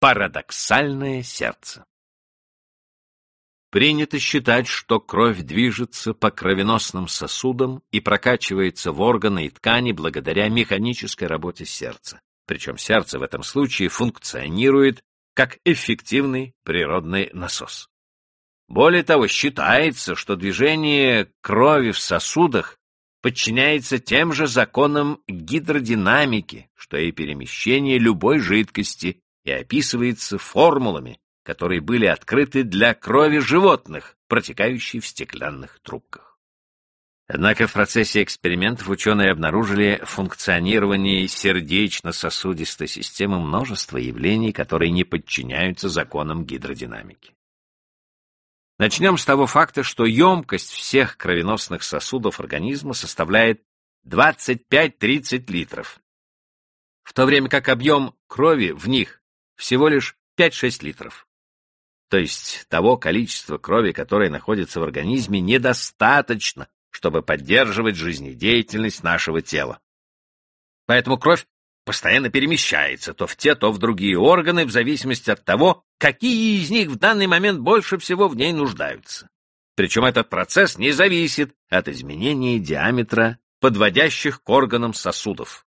Парадоксальное сердце. Принято считать, что кровь движется по кровеносным сосудам и прокачивается в органы и ткани благодаря механической работе сердца. Причем сердце в этом случае функционирует как эффективный природный насос. Более того, считается, что движение крови в сосудах подчиняется тем же законам гидродинамики, что и перемещение любой жидкости, и описывается формулами, которые были открыты для крови животных, протекающей в стеклянных трубках. Однако в процессе экспериментов ученые обнаружили функционирование сердечно-сосудистой системы множество явлений, которые не подчиняются законам гидродинамики. Начнем с того факта, что емкость всех кровеносных сосудов организма составляет 25-30 литров, в то время как объем крови в них всего лишь 5-6 литров то есть того количества крови, которое находится в организме, недостаточно, чтобы поддерживать жизнедеятельность нашего тела. Поэтому кровь постоянно перемещается то в те, то в другие органы, в зависимости от того, какие из них в данный момент больше всего в ней нуждаются. Причем этот процесс не зависит от изменения диаметра подводящих к органам сосудов.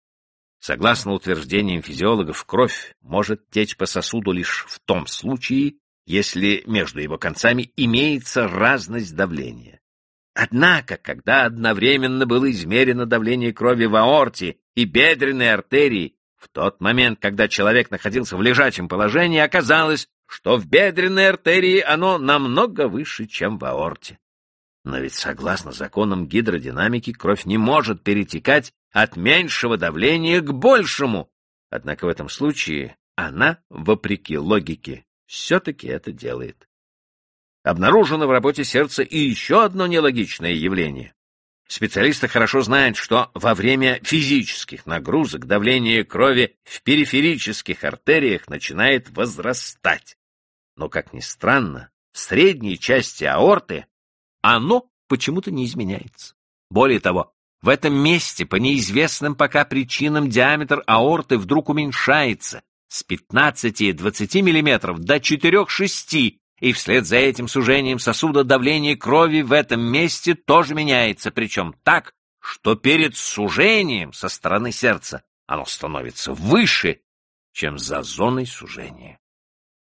Согласно утверждениям физиологов, кровь может течь по сосуду лишь в том случае, если между его концами имеется разность давления. Однако, когда одновременно было измерено давление крови в аорте и бедренной артерии, в тот момент, когда человек находился в лежачем положении, оказалось, что в бедренной артерии оно намного выше, чем в аорте. Но ведь согласно законам гидродинамики кровь не может перетекать от меньшего давления к большему. Однако в этом случае она, вопреки логике все-таки это делает. Обнаружено в работе сердца и еще одно нелогичное явление. Специалисты хорошо знают, что во время физических нагрузок давление крови в периферических артериях начинает возрастать. Но, как ни странно, в средней части аорты оно почему-то не изменяется. Более того, в этом месте по неизвестным пока причинам диаметр аорты вдруг уменьшается, с 15-20 мм до 4-6 и вслед за этим сужением сосуда давление крови в этом месте тоже меняется, причем так, что перед сужением со стороны сердца оно становится выше, чем за зоной сужения.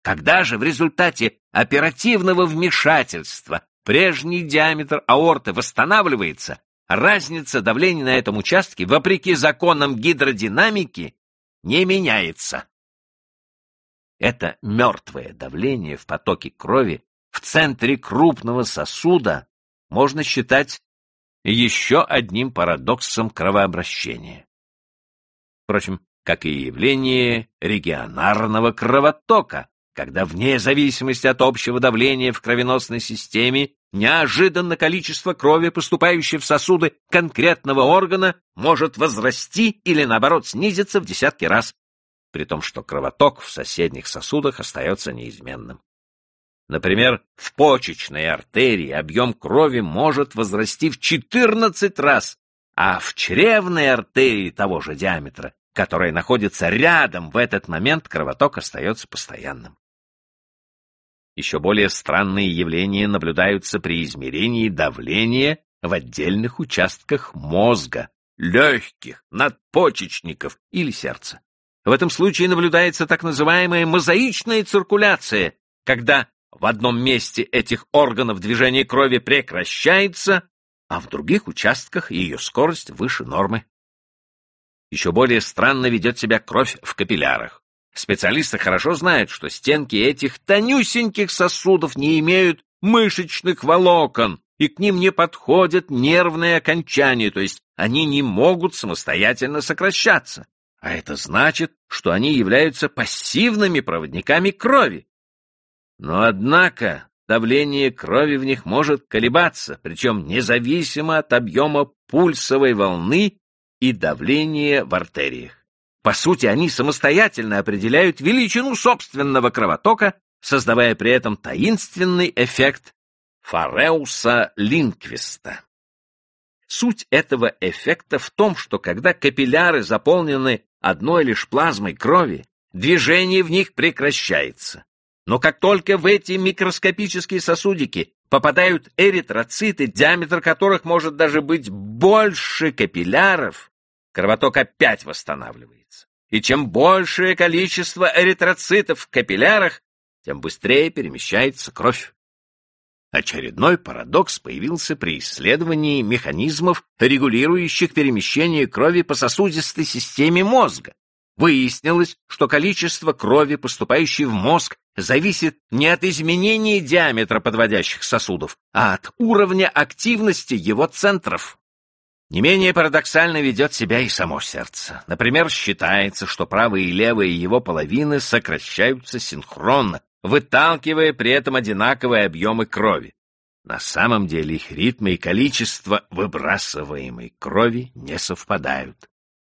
Когда же в результате оперативного вмешательства прежний диаметр аорты восстанавливается, разница давления на этом участке, вопреки законам гидродинамики, не меняется. Это мертвое давление в потоке крови в центре крупного сосуда можно считать еще одним парадоксом кровообращения. Впрочем, как и явление регионарного кровотока, когда вне зависимости от общего давления в кровеносной системе неожиданно количество крови, поступающей в сосуды конкретного органа, может возрасти или, наоборот, снизиться в десятки раз, при том, что кровоток в соседних сосудах остается неизменным. Например, в почечной артерии объем крови может возрасти в 14 раз, а в чревной артерии того же диаметра, которая находится рядом в этот момент, кровоток остается постоянным. Еще более странные явления наблюдаются при измерении давления в отдельных участках мозга, легких, надпочечников или сердца. В этом случае наблюдается так называемая мозаичная циркуляция, когда в одном месте этих органов движение крови прекращается, а в других участках ее скорость выше нормы. Еще более странно ведет себя кровь в капиллярах. Специалисты хорошо знают, что стенки этих тонюсеньких сосудов не имеют мышечных волокон, и к ним не подходят нервные окончания, то есть они не могут самостоятельно сокращаться а это значит, что они являются пассивными проводниками крови. Но однако давление крови в них может колебаться, причем независимо от объема пульсовой волны и давления в артериях. По сути, они самостоятельно определяют величину собственного кровотока, создавая при этом таинственный эффект Фареуса Линквиста. Суть этого эффекта в том, что когда капилляры заполнены одной лишь плазмой крови, движение в них прекращается. Но как только в эти микроскопические сосудики попадают эритроциты, диаметр которых может даже быть больше капилляров, кровоток опять восстанавливается. И чем большее количество эритроцитов в капиллярах, тем быстрее перемещается кровь. Очередной парадокс появился при исследовании механизмов, регулирующих перемещение крови по сосудистой системе мозга. Выяснилось, что количество крови, поступающей в мозг, зависит не от изменения диаметра подводящих сосудов, а от уровня активности его центров. Не менее парадоксально ведет себя и само сердце. Например, считается, что правая и левая его половины сокращаются синхронно, выталкивая при этом одинаковые объемы крови. На самом деле их ритмы и количество выбрасываемой крови не совпадают.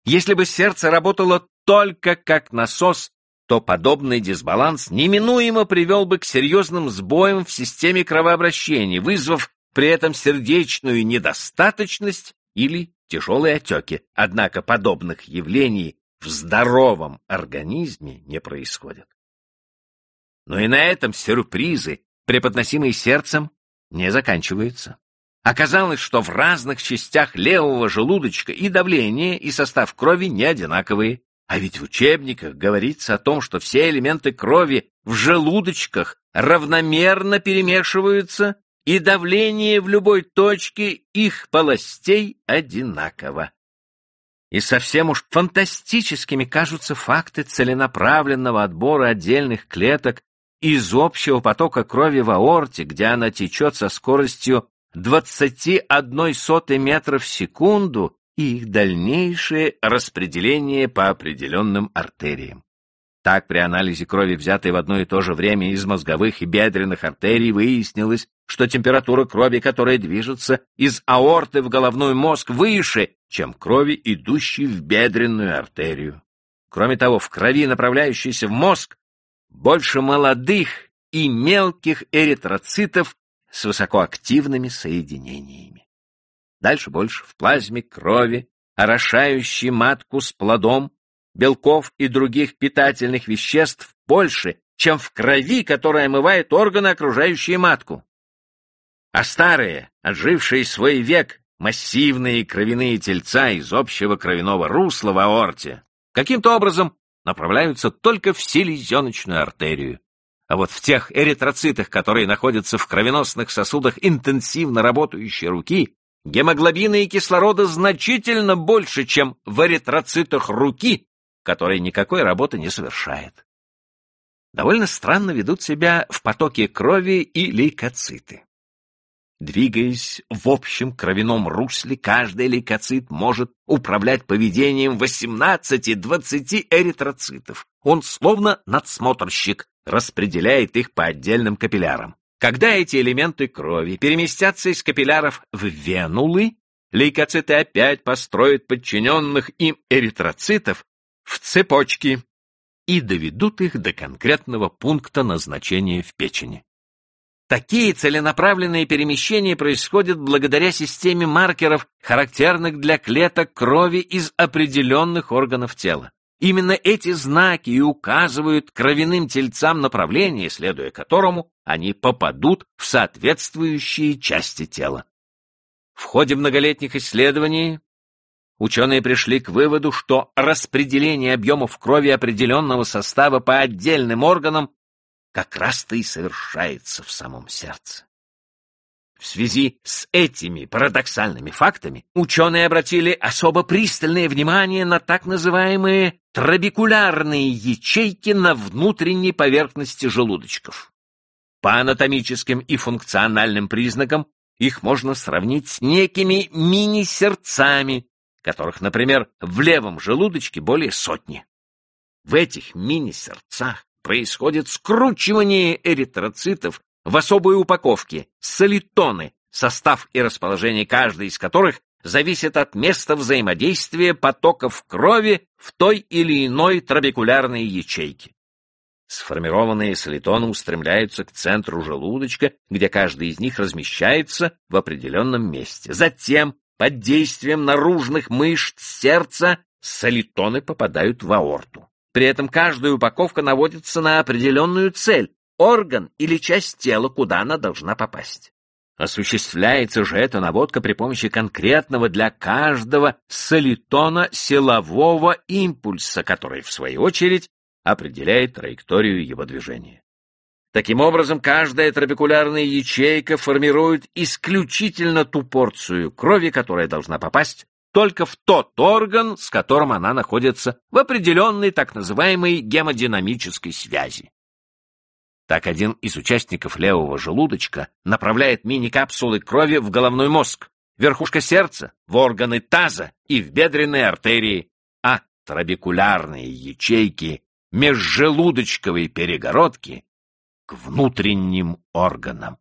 Если бы сердце работало только как насос, то подобный дисбаланс неминуемо привел бы к серьезным сбоям в системе кровообращения, вызвав при этом сердечную недостаточность или тяжелые отеки. Однако подобных явлений в здоровом организме не происходит. Но и на этом сюрпризы, преподносимые сердцем, не заканчиваются. Оказалось, что в разных частях левого желудочка и давление, и состав крови не одинаковые. А ведь в учебниках говорится о том, что все элементы крови в желудочках равномерно перемешиваются, и давление в любой точке их полостей одинаково. И совсем уж фантастическими кажутся факты целенаправленного отбора отдельных клеток из общего потока крови в аорте, где она течет со скоростью 21 сотой метра в секунду, и их дальнейшее распределение по определенным артериям. Так, при анализе крови, взятой в одно и то же время из мозговых и бедренных артерий, выяснилось, что температура крови, которая движется из аорты в головной мозг, выше, чем крови, идущей в бедренную артерию. Кроме того, в крови, направляющейся в мозг, больше молодых и мелких эритроцитов с высокоактивными соединениями. Дальше больше в плазме крови, орошающей матку с плодом, белков и других питательных веществ больше, чем в крови, которая омывает органы, окружающие матку. А старые, отжившие свой век, массивные кровяные тельца из общего кровяного русла в аорте каким-то образом направляются только в селезеночную артерию. А вот в тех эритроцитах, которые находятся в кровеносных сосудах интенсивно работающей руки, гемоглобина и кислорода значительно больше, чем в эритроцитах руки, которая никакой работы не совершает. Довольно странно ведут себя в потоке крови и лейкоциты. Двигаясь в общем кровяном русле, каждый лейкоцит может управлять поведением 18-20 эритроцитов. Он словно надсмотрщик, распределяет их по отдельным капиллярам. Когда эти элементы крови переместятся из капилляров в венулы, лейкоциты опять построят подчиненных им эритроцитов в цепочки и доведут их до конкретного пункта назначения в печени. Такие целенаправленные перемещения происходят благодаря системе маркеров, характерных для клеток крови из определенных органов тела. Именно эти знаки и указывают кровяным тельцам направление, следуя которому они попадут в соответствующие части тела. В ходе многолетних исследований ученые пришли к выводу, что распределение объемов крови определенного состава по отдельным органам как раз-то и совершается в самом сердце. В связи с этими парадоксальными фактами ученые обратили особо пристальное внимание на так называемые трабекулярные ячейки на внутренней поверхности желудочков. По анатомическим и функциональным признакам их можно сравнить с некими мини-сердцами, которых, например, в левом желудочке более сотни. В этих мини-сердцах происходит скручивание эритроцитов в особой упаковке – солитоны, состав и расположение каждой из которых зависит от места взаимодействия потоков крови в той или иной трабекулярной ячейке. Сформированные солитоны устремляются к центру желудочка, где каждый из них размещается в определенном месте. Затем, под действием наружных мышц сердца, солитоны попадают в аорту. При этом каждая упаковка наводится на определенную цель, орган или часть тела, куда она должна попасть. Осуществляется же эта наводка при помощи конкретного для каждого солитона силового импульса, который, в свою очередь, определяет траекторию его движения. Таким образом, каждая трабекулярная ячейка формирует исключительно ту порцию крови, которая должна попасть только в тот орган, с которым она находится в определенной так называемой гемодинамической связи. Так один из участников левого желудочка направляет мини-капсулы крови в головной мозг, верхушка сердца, в органы таза и в бедренные артерии, а трабекулярные ячейки межжелудочковой перегородки к внутренним органам.